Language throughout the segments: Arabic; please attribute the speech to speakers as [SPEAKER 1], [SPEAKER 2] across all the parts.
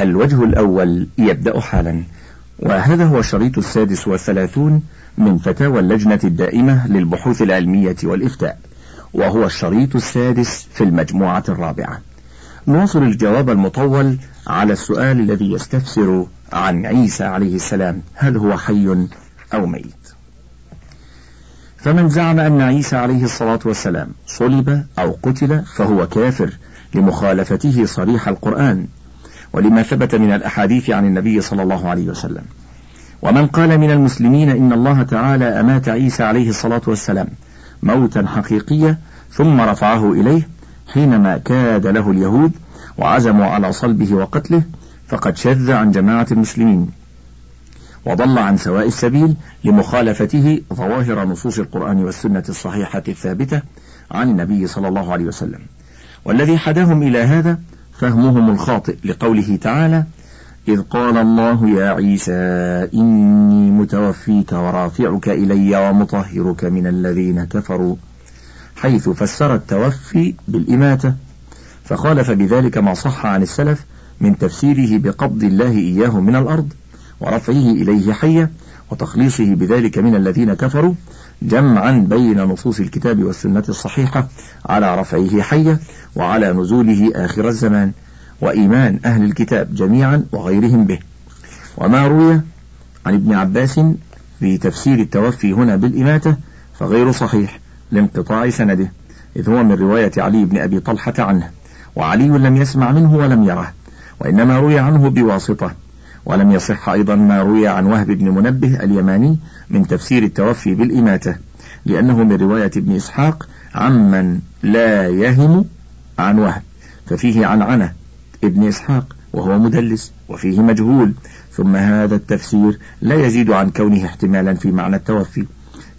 [SPEAKER 1] الوجه الأول يبدأ حالا وهذا هو الشريط السادس والثلاثون من فتاوى اللجنة الدائمة للبحوث العلمية والإفتاء وهو الشريط السادس في المجموعة الرابعة نواصل الجواب المطول على السؤال الذي يستفسر عن عيسى عليه السلام هل هو حي أو ميت فمن زعم أن عيسى عليه الصلاة والسلام صلب أو قتل فهو كافر لمخالفته صريح القرآن ولما ثبت من الأحاديث عن النبي صلى الله عليه وسلم ومن قال من المسلمين إن الله تعالى أمات عيسى عليه الصلاة والسلام موتا حقيقيا ثم رفعه إليه حينما كاد له اليهود وعزموا على صلبه وقتله فقد شذ عن جماعة المسلمين وضل عن سواء السبيل لمخالفته ظواهر نصوص القرآن والسنة الصحيحة الثابتة عن النبي صلى الله عليه وسلم والذي حداهم إلى هذا فهمهم الخاطئ لقوله تعالى إذ قال الله يا عيسى إني متوفيك ورافعك إلي ومطهرك من الذين كفروا حيث فسر التوفي بالإماتة فخالف بذلك ما صح عن السلف من تفسيره بقبض الله إياه من الأرض ورفعه إليه حية وتخليصه بذلك من الذين كفروا جمعا بين نصوص الكتاب والسنة الصحيحة على رفعه حية وعلى نزوله آخر الزمان وإيمان أهل الكتاب جميعا وغيرهم به وما روي عن ابن عباس في تفسير التوفي هنا بالإماتة فغير صحيح لانقطاع سنده إذ هو من رواية علي بن أبي طلحة عنه وعلي لم يسمع منه ولم يره وإنما روي عنه بواسطة ولم يصح أيضا ما روي عن وهب بن منبه اليماني من تفسير التوفي بالإماتة لأنه من رواية ابن إسحاق عمن لا يهم عن وهب ففيه عنعنة ابن إسحاق وهو مدلس وفيه مجهول ثم هذا التفسير لا يزيد عن كونه احتمالا في معنى التوفي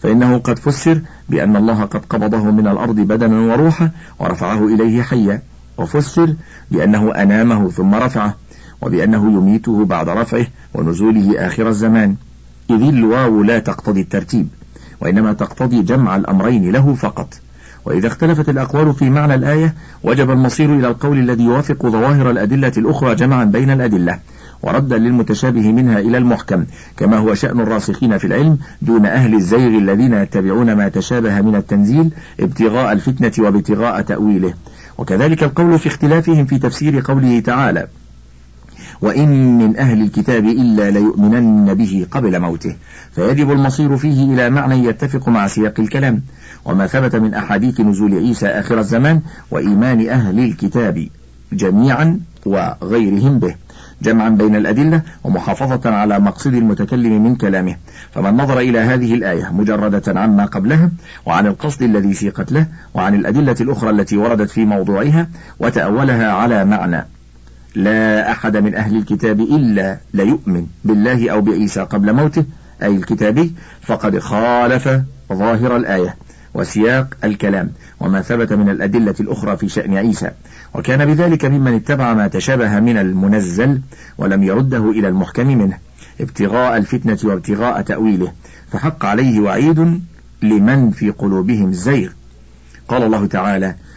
[SPEAKER 1] فإنه قد فسر بأن الله قد قبضه من الأرض بدنا وروحا ورفعه إليه حيا وفسر بأنه أنامه ثم رفعه وبأنه يميته بعد رفعه ونزوله آخر الزمان إذ الواو لا تقتضي الترتيب وإنما تقتضي جمع الأمرين له فقط وإذا اختلفت الأقوال في معنى الآية وجب المصير إلى القول الذي يوافق ظواهر الأدلة الأخرى جمعا بين الأدلة وردا للمتشابه منها إلى المحكم كما هو شأن الراسخين في العلم دون أهل الزيغ الذين يتبعون ما تشابه من التنزيل ابتغاء الفتنة وابتغاء تأويله وكذلك القول في اختلافهم في تفسير قوله تعالى وإن من أهل الكتاب إلا ليؤمنن به قبل موته فيجب المصير فيه إلى معنى يتفق مع سياق الكلام وما ثبت من أحاديث نزول عيسى آخر الزمان وإيمان أهل الكتاب جميعا وغيرهم به جمعا بين الأدلة ومحافظة على مقصد المتكلم من كلامه فمن نظر إلى هذه الآية مجردة عما قبلها وعن القصد الذي سيقت له وعن الأدلة الأخرى التي وردت في موضوعها وتأولها على معنى لا أحد من أهل الكتاب إلا ليؤمن بالله أو بعيسى قبل موته أي الكتابي فقد خالف ظاهر الآية وسياق الكلام وما ثبت من الأدلة الأخرى في شأن عيسى وكان بذلك ممن اتبع ما تشابه من المنزل ولم يرده إلى المحكم منه ابتغاء الفتنة وابتغاء تأويله فحق عليه وعيد لمن في قلوبهم زيغ قال الله تعالى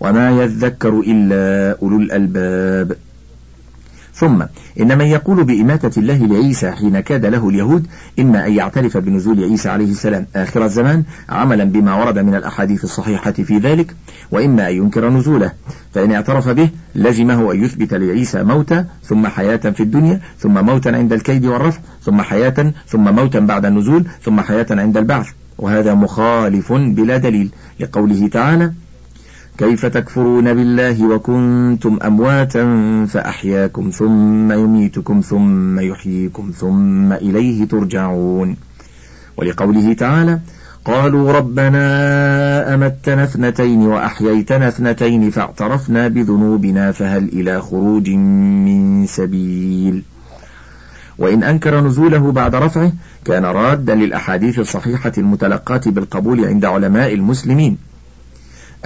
[SPEAKER 1] وما يذكر إلا أولو الألباب ثم إن من يقول بإماتة الله لعيسى حين كاد له اليهود إما أن يعترف بنزول عيسى عليه السلام آخر الزمان عملا بما ورد من الأحاديث الصحيحة في ذلك وإما أن ينكر نزوله فإن اعترف به لزمه أن يثبت لعيسى موتا ثم حياة في الدنيا ثم موتا عند الكيد والرفع ثم حياة ثم موتا بعد النزول ثم حياة عند البعث وهذا مخالف بلا دليل لقوله تعالى كيف تكفرون بالله وكنتم أمواتا فأحياكم ثم يميتكم ثم يحييكم ثم إليه ترجعون ولقوله تعالى قالوا ربنا أمتنا اثنتين وأحييتنا اثنتين فاعترفنا بذنوبنا فهل إلى خروج من سبيل وإن أنكر نزوله بعد رفعه كان رادا للأحاديث الصحيحة المتلقاة بالقبول عند علماء المسلمين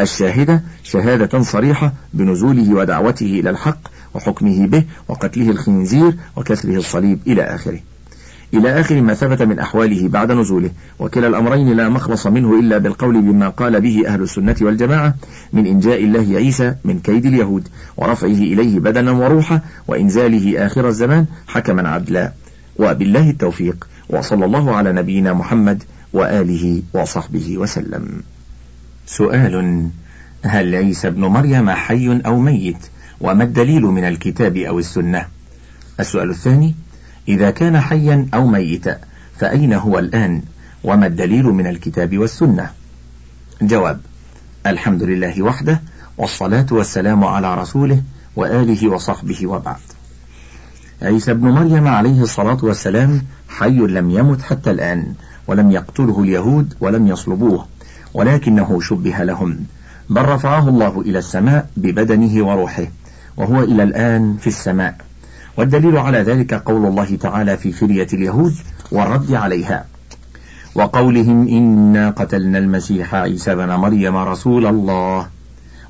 [SPEAKER 1] الشاهدة شهادة صريحة بنزوله ودعوته إلى الحق وحكمه به وقتله الخنزير وكسره الصليب إلى آخره إلى آخر ما ثبت من أحواله بعد نزوله وكلا الأمرين لا مخلص منه إلا بالقول بما قال به أهل السنة والجماعة من إنجاء الله عيسى من كيد اليهود ورفعه إليه بدنا وروحا وإنزاله آخر الزمان حكما عدلا وبالله التوفيق وصلى الله على نبينا محمد وآله وصحبه وسلم سؤال هل عيسى ابن مريم حي أو ميت وما الدليل من الكتاب أو السنة السؤال الثاني إذا كان حيا أو ميتا فأين هو الآن وما الدليل من الكتاب والسنة جواب الحمد لله وحده والصلاة والسلام على رسوله وآله وصحبه وبعد عيسى ابن مريم عليه الصلاة والسلام حي لم يمت حتى الآن ولم يقتله اليهود ولم يصلبوه ولكنه شبه لهم بل رفعه الله إلى السماء ببدنه وروحه وهو إلى الآن في السماء والدليل على ذلك قول الله تعالى في فرية اليهود والرد عليها وقولهم إنا قتلنا المسيح عيسى بن مريم رسول الله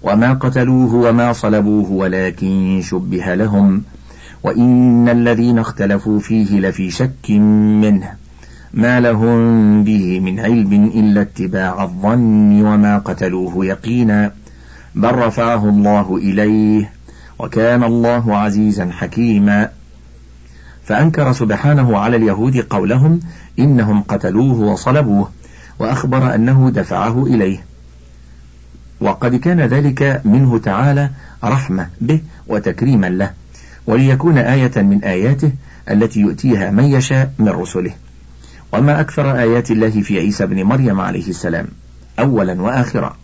[SPEAKER 1] وما قتلوه وما صلبوه ولكن شبه لهم وإن الذين اختلفوا فيه لفي شك منه ما لهم به من علم إلا اتباع الظن وما قتلوه يقينا بل رفعه الله إليه وكان الله عزيزا حكيما فأنكر سبحانه على اليهود قولهم إنهم قتلوه وصلبوه وأخبر أنه دفعه إليه وقد كان ذلك منه تعالى رحمة به وتكريما له وليكون آية من آياته التي يؤتيها من يشاء من رسله وما أكثر آيات الله في عيسى بن مريم عليه السلام أولا وآخرا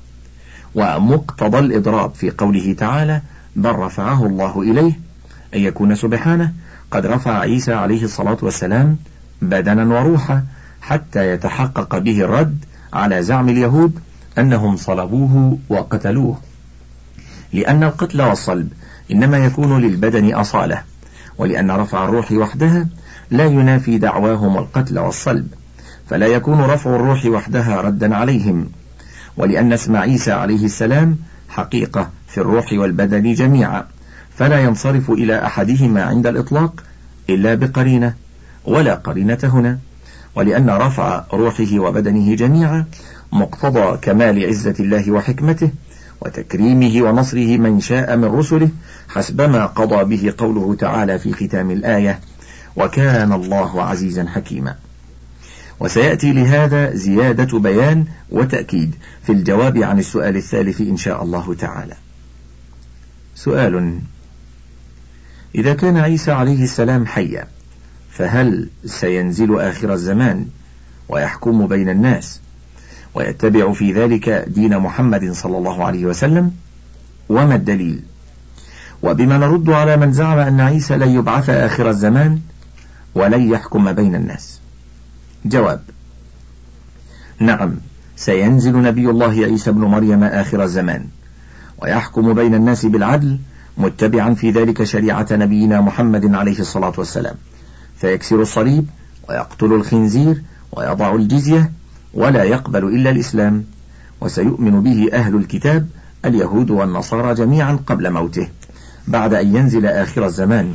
[SPEAKER 1] ومقتضى الإضراب في قوله تعالى بل رفعه الله إليه أن يكون سبحانه قد رفع عيسى عليه الصلاة والسلام بدنا وروحا حتى يتحقق به الرد على زعم اليهود أنهم صلبوه وقتلوه لأن القتل والصلب إنما يكون للبدن أصالة ولأن رفع الروح وحدها لا ينافي دعواهم القتل والصلب فلا يكون رفع الروح وحدها ردا عليهم ولأن اسم عيسى عليه السلام حقيقة في الروح والبدن جميعا فلا ينصرف إلى أحدهما عند الإطلاق إلا بقرينة ولا قرينة هنا ولأن رفع روحه وبدنه جميعا مقتضى كمال عزة الله وحكمته وتكريمه ونصره من شاء من رسله حسبما قضى به قوله تعالى في ختام الآية وكان الله عزيزا حكيما وسيأتي لهذا زيادة بيان وتأكيد في الجواب عن السؤال الثالث إن شاء الله تعالى سؤال إذا كان عيسى عليه السلام حيا فهل سينزل آخر الزمان ويحكم بين الناس ويتبع في ذلك دين محمد صلى الله عليه وسلم وما الدليل وبما نرد على من زعم أن عيسى لن يبعث آخر الزمان ولن يحكم بين الناس جواب نعم سينزل نبي الله عيسى بن مريم آخر الزمان ويحكم بين الناس بالعدل متبعا في ذلك شريعة نبينا محمد عليه الصلاة والسلام فيكسر الصليب ويقتل الخنزير ويضع الجزية ولا يقبل إلا الإسلام وسيؤمن به أهل الكتاب اليهود والنصارى جميعا قبل موته بعد أن ينزل آخر الزمان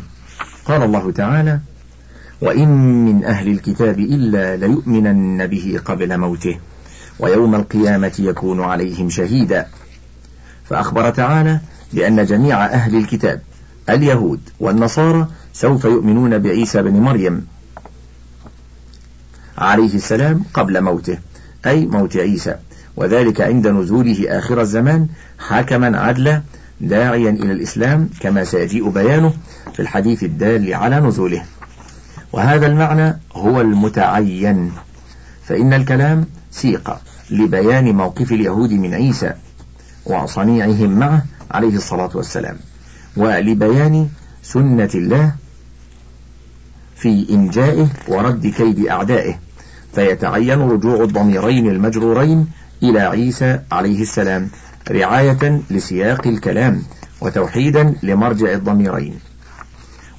[SPEAKER 1] قال الله تعالى وإن من أهل الكتاب إلا ليؤمنن به قبل موته ويوم القيامة يكون عليهم شهيدا فأخبر تعالى بأن جميع أهل الكتاب اليهود والنصارى سوف يؤمنون بعيسى بن مريم عليه السلام قبل موته أي موت عيسى وذلك عند نزوله آخر الزمان حكما عدلا داعيا إلى الإسلام كما سيجيء بيانه في الحديث الدال على نزوله وهذا المعنى هو المتعين فإن الكلام سيق لبيان موقف اليهود من عيسى وصنيعهم معه عليه الصلاة والسلام ولبيان سنة الله في إنجائه ورد كيد أعدائه فيتعين رجوع الضميرين المجرورين إلى عيسى عليه السلام رعاية لسياق الكلام وتوحيدا لمرجع الضميرين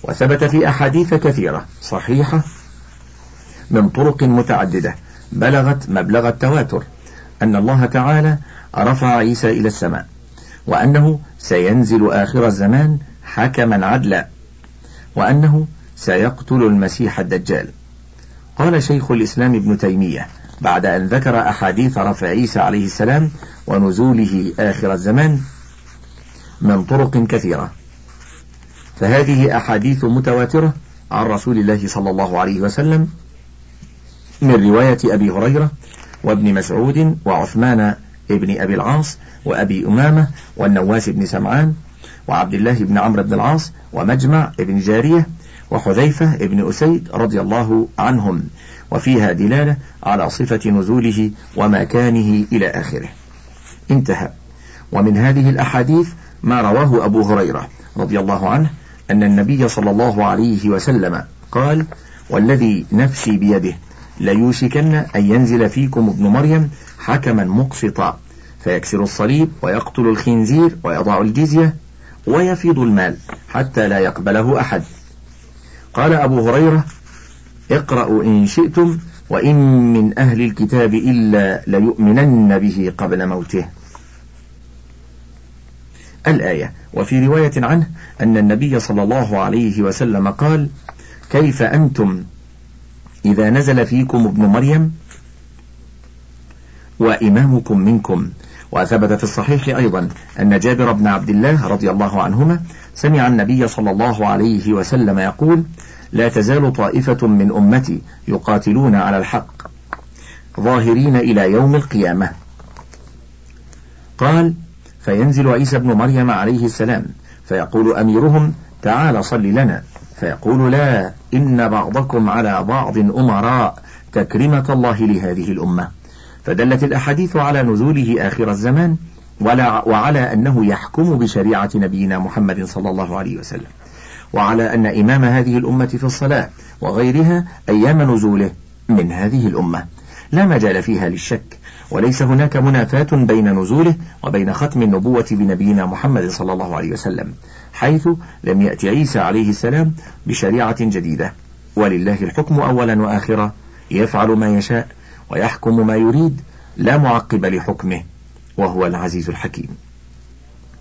[SPEAKER 1] وثبت في أحاديث كثيرة صحيحة من طرق متعددة بلغت مبلغ التواتر أن الله تعالى رفع عيسى إلى السماء وأنه سينزل آخر الزمان حكما عدلا وأنه سيقتل المسيح الدجال قال شيخ الإسلام ابن تيمية بعد أن ذكر أحاديث رفع عيسى عليه السلام ونزوله آخر الزمان من طرق كثيرة فهذه أحاديث متواترة عن رسول الله صلى الله عليه وسلم من رواية أبي هريرة وابن مسعود وعثمان ابن أبي العاص وأبي أمامة والنواس بن سمعان وعبد الله بن عمرو بن العاص ومجمع بن جارية وحذيفة بن أسيد رضي الله عنهم وفيها دلالة على صفة نزوله ومكانه إلى آخره انتهى ومن هذه الأحاديث ما رواه أبو هريرة رضي الله عنه أن النبي صلى الله عليه وسلم قال والذي نفسي بيده ليوشكن أن ينزل فيكم ابن مريم حكما مقسطا فيكسر الصليب ويقتل الخنزير ويضع الجزية ويفيض المال حتى لا يقبله أحد قال أبو هريرة اقرأوا إن شئتم وإن من أهل الكتاب إلا ليؤمنن به قبل موته الآية وفي رواية عنه أن النبي صلى الله عليه وسلم قال كيف أنتم إذا نزل فيكم ابن مريم وإمامكم منكم وثبت في الصحيح أيضا أن جابر بن عبد الله رضي الله عنهما سمع النبي صلى الله عليه وسلم يقول لا تزال طائفة من أمتي يقاتلون على الحق ظاهرين إلى يوم القيامة قال فينزل عيسى ابن مريم عليه السلام فيقول أميرهم تعال صل لنا فيقول لا إن بعضكم على بعض أمراء تكرمة الله لهذه الأمة فدلت الأحاديث على نزوله آخر الزمان ولا وعلى أنه يحكم بشريعة نبينا محمد صلى الله عليه وسلم وعلى أن إمام هذه الأمة في الصلاة وغيرها أيام نزوله من هذه الأمة لا مجال فيها للشك وليس هناك منافاة بين نزوله وبين ختم النبوة بنبينا محمد صلى الله عليه وسلم حيث لم يأتي عيسى عليه السلام بشريعة جديدة ولله الحكم أولا وآخرا يفعل ما يشاء ويحكم ما يريد لا معقب لحكمه وهو العزيز الحكيم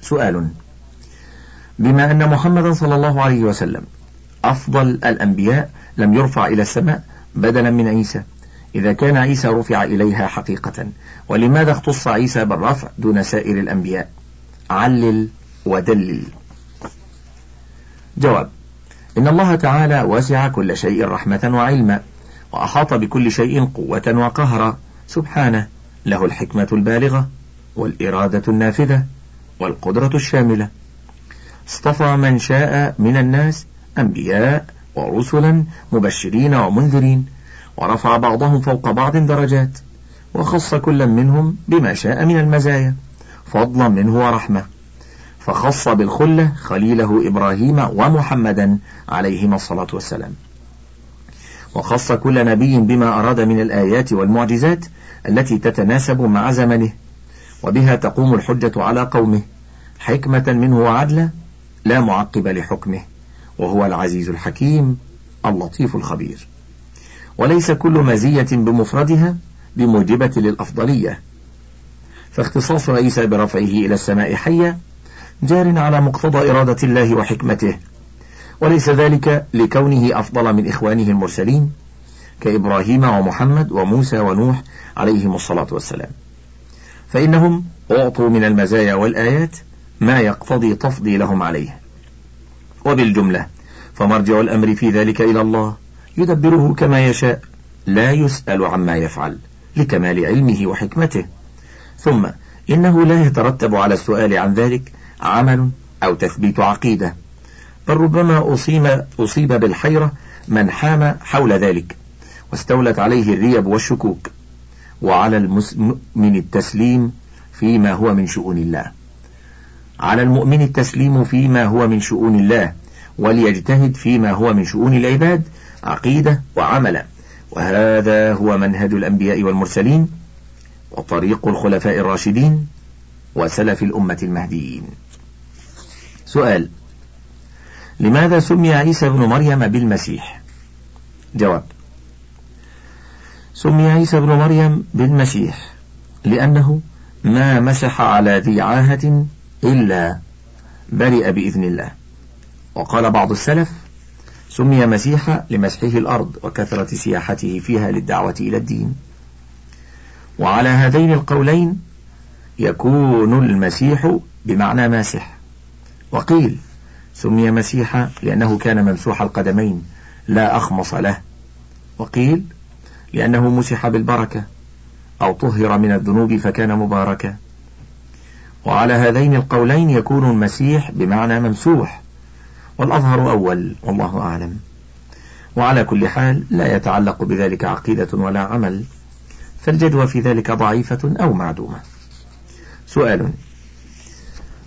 [SPEAKER 1] سؤال بما أن محمدا صلى الله عليه وسلم أفضل الأنبياء لم يرفع إلى السماء بدلا من عيسى إذا كان عيسى رفع إليها حقيقة ولماذا اختص عيسى بالرفع دون سائر الأنبياء علل ودلل جواب إن الله تعالى وسع كل شيء رحمة وعلما وأحاط بكل شيء قوة وقهرا سبحانه له الحكمة البالغة والإرادة النافذة والقدرة الشاملة اصطفى من شاء من الناس أنبياء ورسلا مبشرين ومنذرين ورفع بعضهم فوق بعض درجات وخص كلا منهم بما شاء من المزايا فضلا منه ورحمة فخص بالخلة خليله إبراهيم ومحمدا عليهما الصلاة والسلام وخص كل نبي بما أراد من الآيات والمعجزات التي تتناسب مع زمنه وبها تقوم الحجة على قومه حكمة منه وعدلا لا معقب لحكمه وهو العزيز الحكيم اللطيف الخبير وليس كل مزية بمفردها بموجبة للأفضلية فاختصاص عيسى برفعه إلى السماء حية جار على مقتضى إرادة الله وحكمته وليس ذلك لكونه أفضل من إخوانه المرسلين كإبراهيم ومحمد وموسى ونوح عليهم الصلاة والسلام فإنهم أعطوا من المزايا والآيات ما يقتضي تفضيلهم عليه وبالجملة فمرجع الأمر في ذلك إلى الله يدبره كما يشاء لا يسأل عما يفعل لكمال علمه وحكمته ثم إنه لا يترتب على السؤال عن ذلك عمل أو تثبيت عقيدة بل ربما أصيب, أصيب بالحيرة من حام حول ذلك واستولت عليه الريب والشكوك وعلى المؤمن التسليم فيما هو من شؤون الله على المؤمن التسليم فيما هو من شؤون الله وليجتهد فيما هو من شؤون العباد عقيدة وعملا وهذا هو منهج الأنبياء والمرسلين وطريق الخلفاء الراشدين وسلف الأمة المهديين سؤال لماذا سمي عيسى بن مريم بالمسيح جواب سمي عيسى بن مريم بالمسيح لأنه ما مسح على ذي عاهة إلا برئ بإذن الله وقال بعض السلف سمي مسيحا لمسحه الأرض وكثرة سياحته فيها للدعوة إلى الدين وعلى هذين القولين يكون المسيح بمعنى ماسح وقيل سمي مسيحا لأنه كان ممسوح القدمين لا أخمص له وقيل لأنه مسح بالبركة أو طهر من الذنوب فكان مباركا وعلى هذين القولين يكون المسيح بمعنى ممسوح والأظهر أول والله أعلم وعلى كل حال لا يتعلق بذلك عقيدة ولا عمل فالجدوى في ذلك ضعيفة أو معدومة سؤال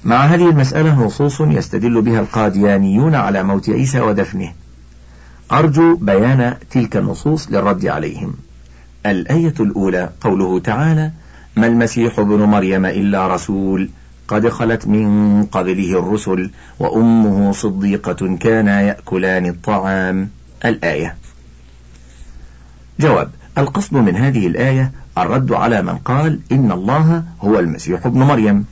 [SPEAKER 1] مع هذه المسألة نصوص يستدل بها القاديانيون على موت عيسى ودفنه أرجو بيان تلك النصوص للرد عليهم الآية الأولى قوله تعالى ما المسيح ابن مريم إلا رسول قد خلت من قبله الرسل وأمه صديقة كانا يأكلان الطعام الآية جواب القصد من هذه الآية الرد على من قال إن الله هو المسيح ابن مريم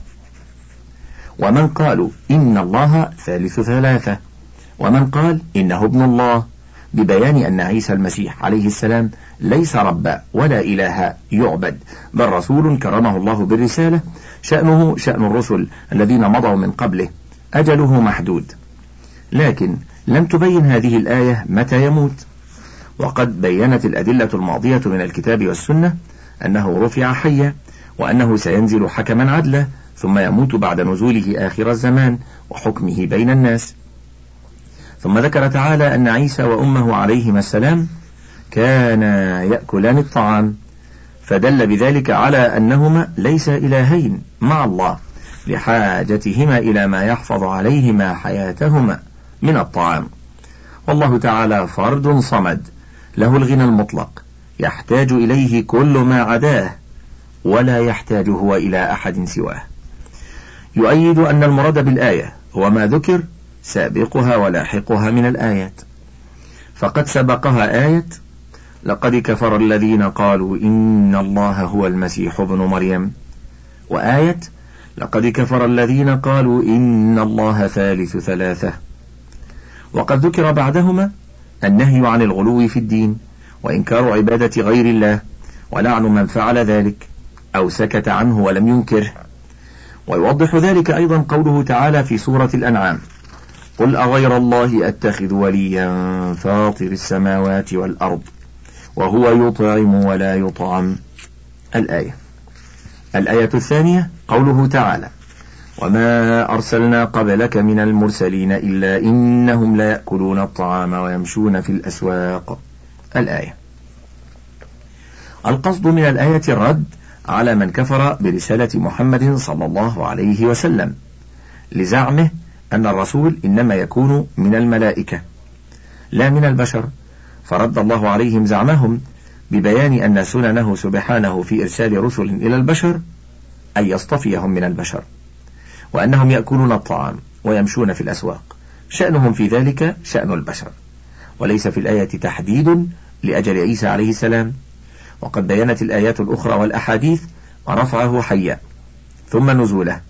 [SPEAKER 1] ومن قالوا إن الله ثالث ثلاثة ومن قال إنه ابن الله ببيان أن عيسى المسيح عليه السلام ليس ربا ولا إله يعبد بل رسول كرمه الله بالرسالة شأنه شأن الرسل الذين مضوا من قبله أجله محدود لكن لم تبين هذه الآية متى يموت وقد بينت الأدلة الماضية من الكتاب والسنة أنه رفع حيا وأنه سينزل حكما عدلا ثم يموت بعد نزوله آخر الزمان وحكمه بين الناس ثم ذكر تعالى أن عيسى وأمه عليهما السلام كانا يأكلان الطعام فدل بذلك على أنهما ليس إلهين مع الله لحاجتهما إلى ما يحفظ عليهما حياتهما من الطعام والله تعالى فرد صمد له الغنى المطلق يحتاج إليه كل ما عداه ولا يحتاج هو إلى أحد سواه يؤيد أن المراد بالآية هو ما ذكر سابقها ولاحقها من الآيات فقد سبقها آية لقد كفر الذين قالوا إن الله هو المسيح ابن مريم وآية لقد كفر الذين قالوا إن الله ثالث ثلاثة وقد ذكر بعدهما النهي عن الغلو في الدين وإنكار عبادة غير الله ولعن من فعل ذلك أو سكت عنه ولم ينكره ويوضح ذلك أيضا قوله تعالى في سورة الأنعام قل أغير الله أتخذ وليا فاطر السماوات والأرض وهو يطعم ولا يطعم الآية الآية الثانية قوله تعالى وما أرسلنا قبلك من المرسلين إلا إنهم ليأكلون الطعام ويمشون في الأسواق الآية القصد من الآية الرد على من كفر برسالة محمد صلى الله عليه وسلم لزعمه أن الرسول إنما يكون من الملائكة لا من البشر فرد الله عليهم زعمهم ببيان أن سننه سبحانه في إرسال رسل إلى البشر أن يصطفيهم من البشر وأنهم يأكلون الطعام ويمشون في الأسواق شأنهم في ذلك شأن البشر وليس في الآية تحديد لأجل عيسى عليه السلام وقد بينت الآيات الأخرى والأحاديث ورفعه حيا ثم نزوله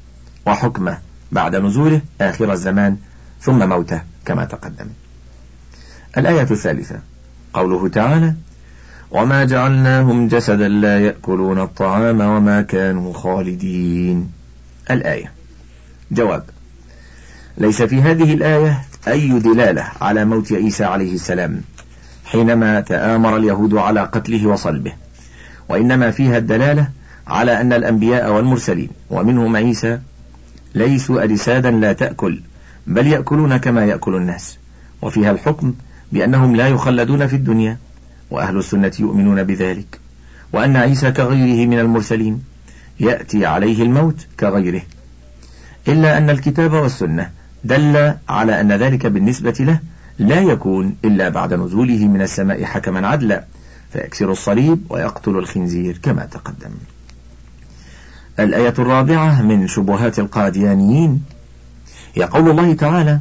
[SPEAKER 1] وحكمه بعد نزوله آخر الزمان ثم موته كما تقدم الآية الثالثة قوله تعالى وما جعلناهم جسدا لا يأكلون الطعام وما كانوا خالدين الآية جواب ليس في هذه الآية أي دلالة على موت عيسى عليه السلام حينما تآمر اليهود على قتله وصلبه وإنما فيها الدلالة على أن الأنبياء والمرسلين ومنهم عيسى ليسوا أجسادا لا تأكل بل يأكلون كما يأكل الناس وفيها الحكم بأنهم لا يخلدون في الدنيا وأهل السنة يؤمنون بذلك وأن عيسى كغيره من المرسلين يأتي عليه الموت كغيره إلا أن الكتاب والسنة دل على أن ذلك بالنسبة له لا يكون إلا بعد نزوله من السماء حكما عدلا فيكسر الصليب ويقتل الخنزير كما تقدم الآية الرابعة من شبهات القاديانيين يقول الله تعالى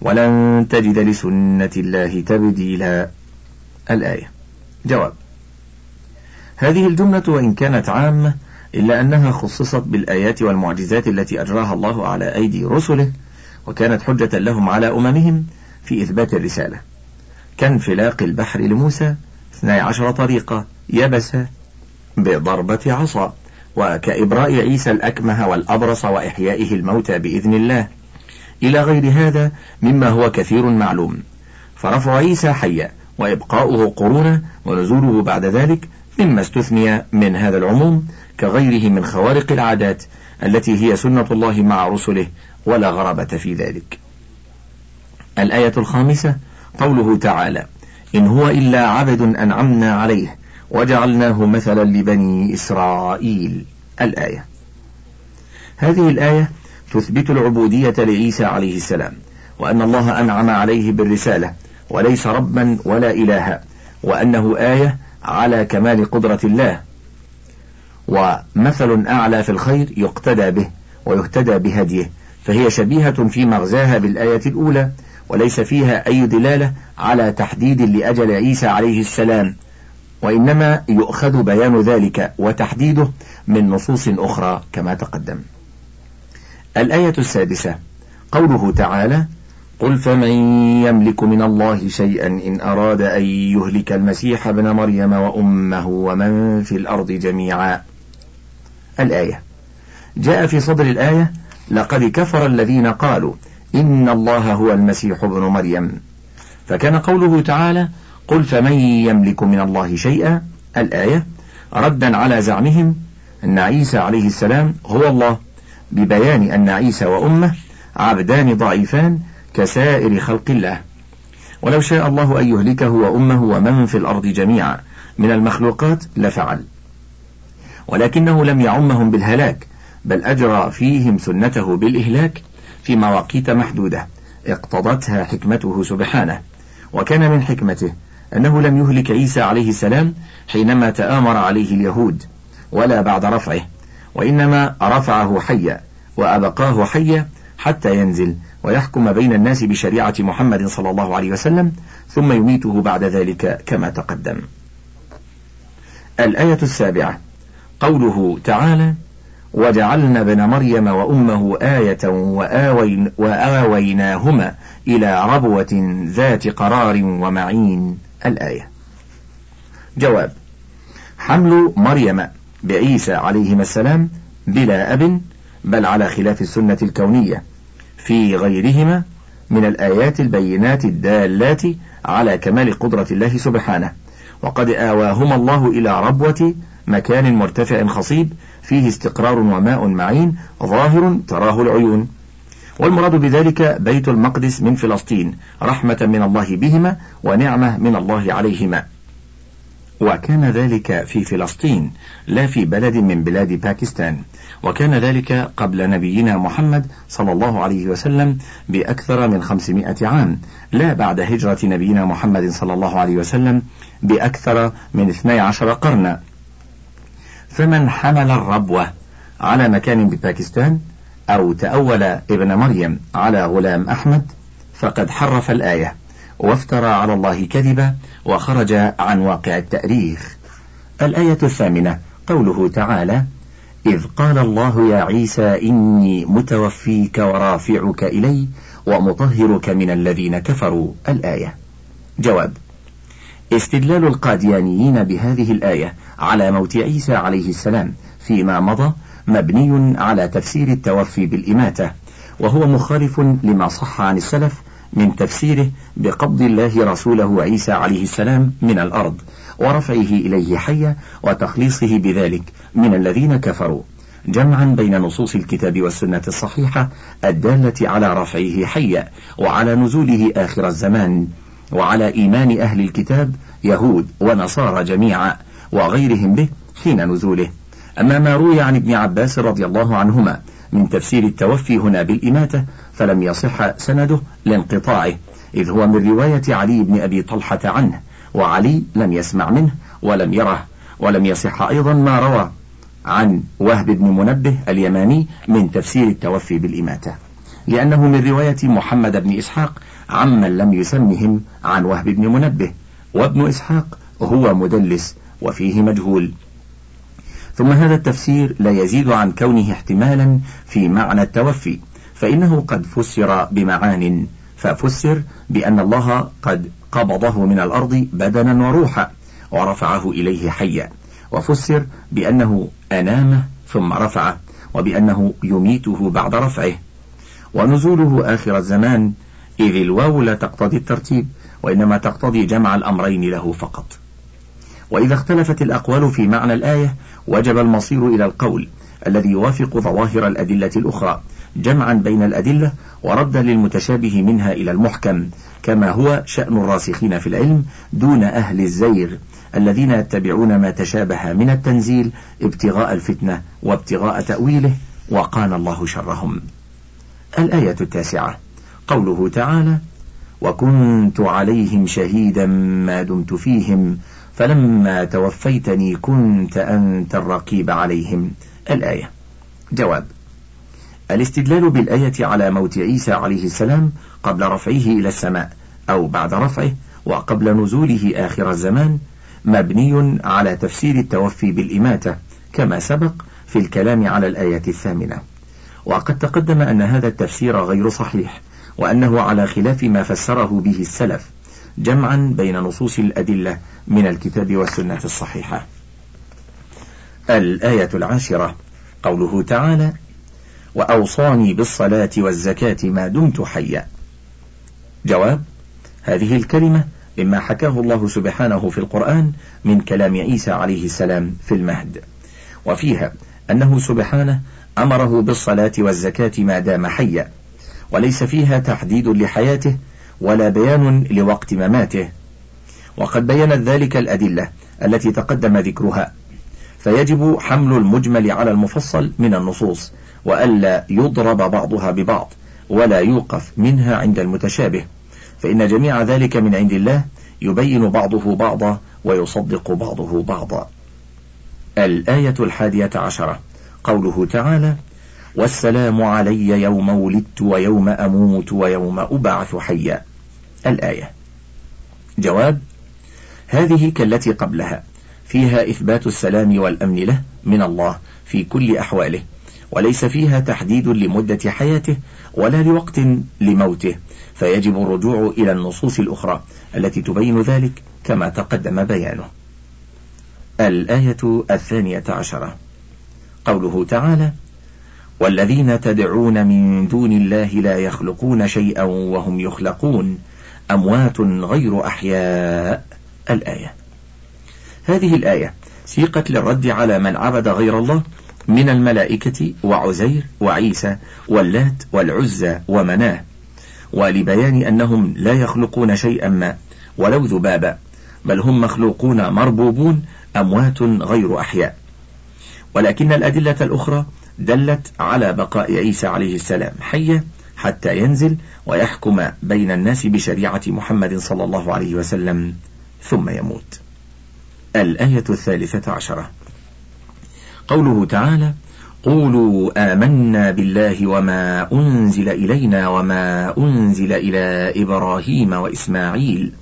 [SPEAKER 1] ولن تجد لسنة الله تبديلا الآية جواب هذه الجملة وإن كانت عامة إلا أنها خصصت بالآيات والمعجزات التي أجراها الله على أيدي رسله وكانت حجة لهم على أممهم في إثبات الرسالة كانفلاق البحر لموسى اثني عشر طريقة يبس بضربة عصا وكإبراء عيسى الأكمه والأبرص وإحيائه الموتى بإذن الله إلى غير هذا مما هو كثير معلوم فرفع عيسى حيا وإبقاؤه قرونا ونزوله بعد ذلك مما استثني من هذا العموم كغيره من خوارق العادات التي هي سنة الله مع رسله ولا غرابة في ذلك. الآية الخامسة قوله تعالى: إن هو إلا عبد أنعمنا عليه وجعلناه مثلا لبني إسرائيل. الآية. هذه الآية تثبت العبودية لعيسى عليه السلام وأن الله أنعم عليه بالرسالة وليس ربا ولا إلها وأنه آية على كمال قدرة الله ومثل أعلى في الخير يقتدى به ويهتدى بهديه فهي شبيهة في مغزاها بالآية الأولى وليس فيها أي دلالة على تحديد لأجل عيسى عليه السلام وإنما يؤخذ بيان ذلك وتحديده من نصوص أخرى كما تقدم الآية السادسة قوله تعالى قل فمن يملك من الله شيئا إن أراد أن يهلك المسيح ابن مريم وأمه ومن في الأرض جميعا الآية جاء في صدر الآية لقد كفر الذين قالوا إن الله هو المسيح ابن مريم فكان قوله تعالى قل فمن يملك من الله شيئا الآية ردا على زعمهم أن عيسى عليه السلام هو الله ببيان أن عيسى وأمه عبدان ضعيفان كسائر خلق الله ولو شاء الله أن يهلكه وأمه ومن في الأرض جميعا من المخلوقات لفعل ولكنه لم يعمهم بالهلاك بل أجرى فيهم سنته بالإهلاك في مواقيت محدودة اقتضتها حكمته سبحانه وكان من حكمته أنه لم يهلك عيسى عليه السلام حينما تآمر عليه اليهود ولا بعد رفعه وإنما رفعه حيا وأبقاه حيا حتى ينزل ويحكم بين الناس بشريعة محمد صلى الله عليه وسلم ثم يميته بعد ذلك كما تقدم. الآية السابعة قوله تعالى: وجعلنا ابن مريم وأمه آية وآوين وآويناهما إلى ربوة ذات قرار ومعين الآية. جواب: حمل مريم بعيسى عليهما السلام بلا أب بل على خلاف السنة الكونية في غيرهما من الآيات البينات الدالات على كمال قدرة الله سبحانه وقد آواهما الله إلى ربوة مكان مرتفع خصيب فيه استقرار وماء معين ظاهر تراه العيون والمراد بذلك بيت المقدس من فلسطين رحمة من الله بهما ونعمة من الله عليهما وكان ذلك في فلسطين لا في بلد من بلاد باكستان وكان ذلك قبل نبينا محمد صلى الله عليه وسلم بأكثر من 500 عام لا بعد هجرة نبينا محمد صلى الله عليه وسلم بأكثر من 12 قرنا فمن حمل الربوة على مكان بباكستان أو تأول ابن مريم على غلام أحمد فقد حرف الآية وافترى على الله كذبا وخرج عن واقع التأريخ الآية الثامنة قوله تعالى إذ قال الله يا عيسى إني متوفيك ورافعك إلي ومطهرك من الذين كفروا الآية جواب استدلال القاديانيين بهذه الآية على موت عيسى عليه السلام فيما مضى مبني على تفسير التوفي بالإماتة وهو مخالف لما صح عن السلف من تفسيره بقبض الله رسوله عيسى عليه السلام من الأرض ورفعه إليه حيا وتخليصه بذلك من الذين كفروا جمعا بين نصوص الكتاب والسنة الصحيحة الدالة على رفعه حيا وعلى نزوله آخر الزمان وعلى إيمان أهل الكتاب يهود ونصارى جميعا وغيرهم به حين نزوله أما ما روي عن ابن عباس رضي الله عنهما من تفسير التوفي هنا بالإماتة فلم يصح سنده لانقطاعه إذ هو من رواية علي بن أبي طلحة عنه وعلي لم يسمع منه ولم يره ولم يصح أيضا ما روى عن وهب بن منبه اليماني من تفسير التوفي بالإماتة لأنه من رواية محمد بن إسحاق عمن لم يسمهم عن وهب بن منبه وابن إسحاق هو مدلس وفيه مجهول ثم هذا التفسير لا يزيد عن كونه احتمالا في معنى التوفي فإنه قد فسر بمعان ففسر بأن الله قد قبضه من الأرض بدنا وروحا ورفعه إليه حيا وفسر بأنه أنامه ثم رفعه وبأنه يميته بعد رفعه ونزوله آخر الزمان إذ الواو لا تقتضي الترتيب وإنما تقتضي جمع الأمرين له فقط وإذا اختلفت الأقوال في معنى الآية وجب المصير إلى القول الذي يوافق ظواهر الأدلة الأخرى جمعا بين الأدلة وردا للمتشابه منها إلى المحكم كما هو شأن الراسخين في العلم دون أهل الزير الذين يتبعون ما تشابه من التنزيل ابتغاء الفتنة وابتغاء تأويله وقان الله شرهم الآية التاسعة قوله تعالى وكنت عليهم شهيدا ما دمت فيهم فلما توفيتني كنت أنت الرقيب عليهم الآية جواب الاستدلال بالآية على موت عيسى عليه السلام قبل رفعه إلى السماء أو بعد رفعه وقبل نزوله آخر الزمان مبني على تفسير التوفي بالإماتة كما سبق في الكلام على الآية الثامنة وقد تقدم أن هذا التفسير غير صحيح وأنه على خلاف ما فسره به السلف جمعا بين نصوص الأدلة من الكتاب والسنة الصحيحة الآية العاشرة قوله تعالى وأوصاني بالصلاة والزكاة ما دمت حيا جواب هذه الكلمة مما حكاه الله سبحانه في القرآن من كلام عيسى عليه السلام في المهد وفيها أنه سبحانه أمره بالصلاة والزكاة ما دام حيا وليس فيها تحديد لحياته ولا بيان لوقت مماته وقد بينت ذلك الأدلة التي تقدم ذكرها فيجب حمل المجمل على المفصل من النصوص وألا يضرب بعضها ببعض ولا يوقف منها عند المتشابه فإن جميع ذلك من عند الله يبين بعضه بعضا ويصدق بعضه بعضا الآية الحادية عشرة قوله تعالى والسلام علي يوم ولدت ويوم أموت ويوم أبعث حيا الآية جواب هذه كالتي قبلها فيها إثبات السلام والأمن له من الله في كل أحواله وليس فيها تحديد لمدة حياته ولا لوقت لموته فيجب الرجوع إلى النصوص الأخرى التي تبين ذلك كما تقدم بيانه الآية الثانية عشرة قوله تعالى والذين تدعون من دون الله لا يخلقون شيئا وهم يخلقون أموات غير أحياء الآية هذه الآية سيقت للرد على من عبد غير الله من الملائكة وعزير وعيسى واللات والعزى ومناه ولبيان أنهم لا يخلقون شيئا ما ولو ذبابا بل هم مخلوقون مربوبون أموات غير أحياء ولكن الأدلة الأخرى دلت على بقاء عيسى عليه السلام حيا حتى ينزل ويحكم بين الناس بشريعة محمد صلى الله عليه وسلم ثم يموت الآية الثالثة عشرة قوله تعالى قولوا آمنا بالله وما أنزل إلينا وما أنزل إلى إبراهيم وإسماعيل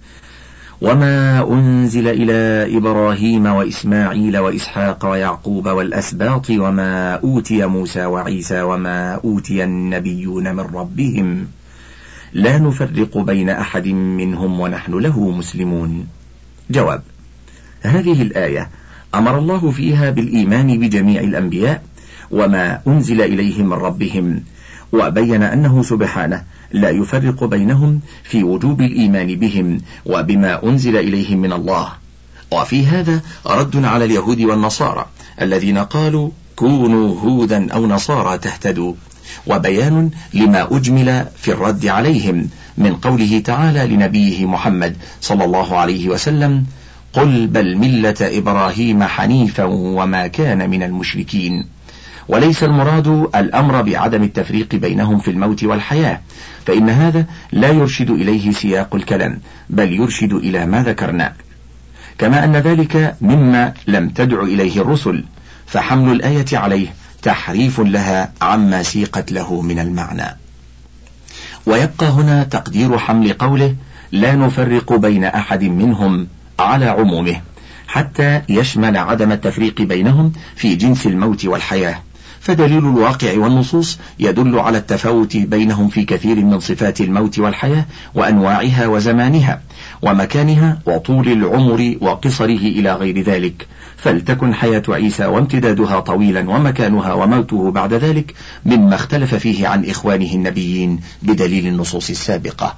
[SPEAKER 1] وما أنزل إلى إبراهيم وإسماعيل وإسحاق ويعقوب والأسباط وما أوتي موسى وعيسى وما أوتي النبيون من ربهم لا نفرق بين أحد منهم ونحن له مسلمون. جواب: هذه الآية أمر الله فيها بالإيمان بجميع الأنبياء وما أنزل إليهم من ربهم وبين أنه سبحانه لا يفرق بينهم في وجوب الإيمان بهم وبما أنزل إليهم من الله وفي هذا رد على اليهود والنصارى الذين قالوا كونوا هودا أو نصارى تهتدوا وبيان لما أجمل في الرد عليهم من قوله تعالى لنبيه محمد صلى الله عليه وسلم قل بل ملة إبراهيم حنيفا وما كان من المشركين وليس المراد الأمر بعدم التفريق بينهم في الموت والحياة فإن هذا لا يرشد إليه سياق الكلام بل يرشد إلى ما ذكرنا كما أن ذلك مما لم تدع إليه الرسل فحمل الآية عليه تحريف لها عما سيقت له من المعنى ويبقى هنا تقدير حمل قوله لا نفرق بين أحد منهم على عمومه حتى يشمل عدم التفريق بينهم في جنس الموت والحياة فدليل الواقع والنصوص يدل على التفاوت بينهم في كثير من صفات الموت والحياة وأنواعها وزمانها ومكانها وطول العمر وقصره إلى غير ذلك فلتكن حياة عيسى وامتدادها طويلا ومكانها وموته بعد ذلك مما اختلف فيه عن إخوانه النبيين بدليل النصوص السابقة